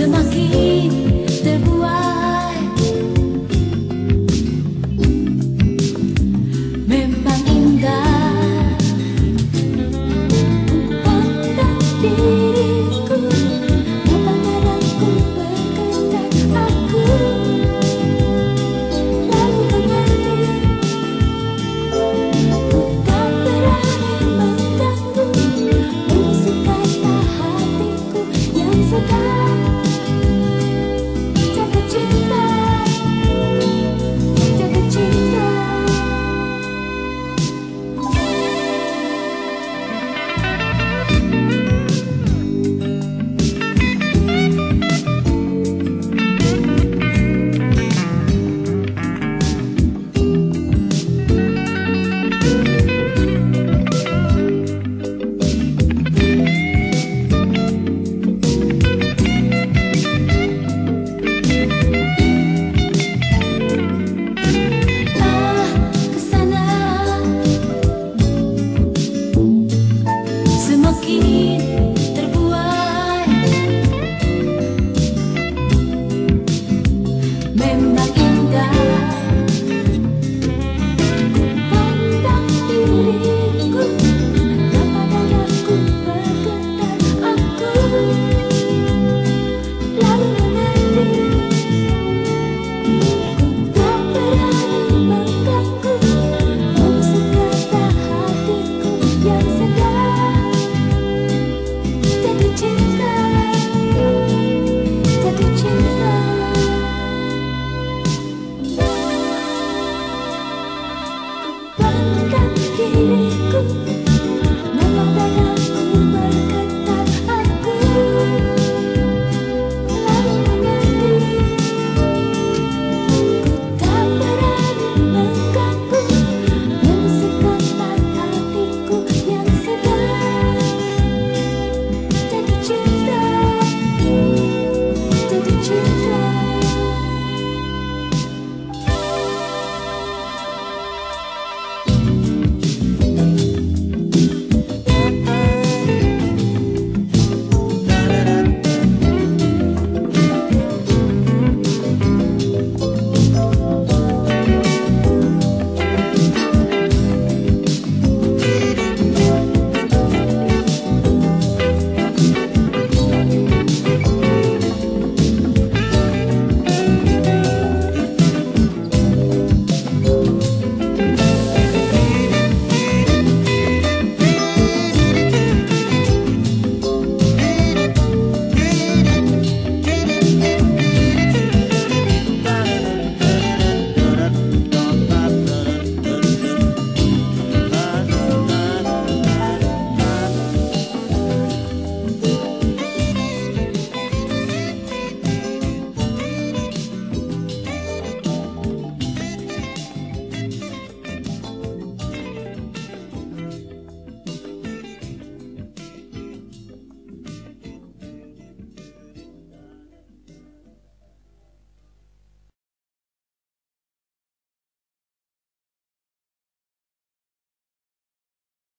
Semakin terbuai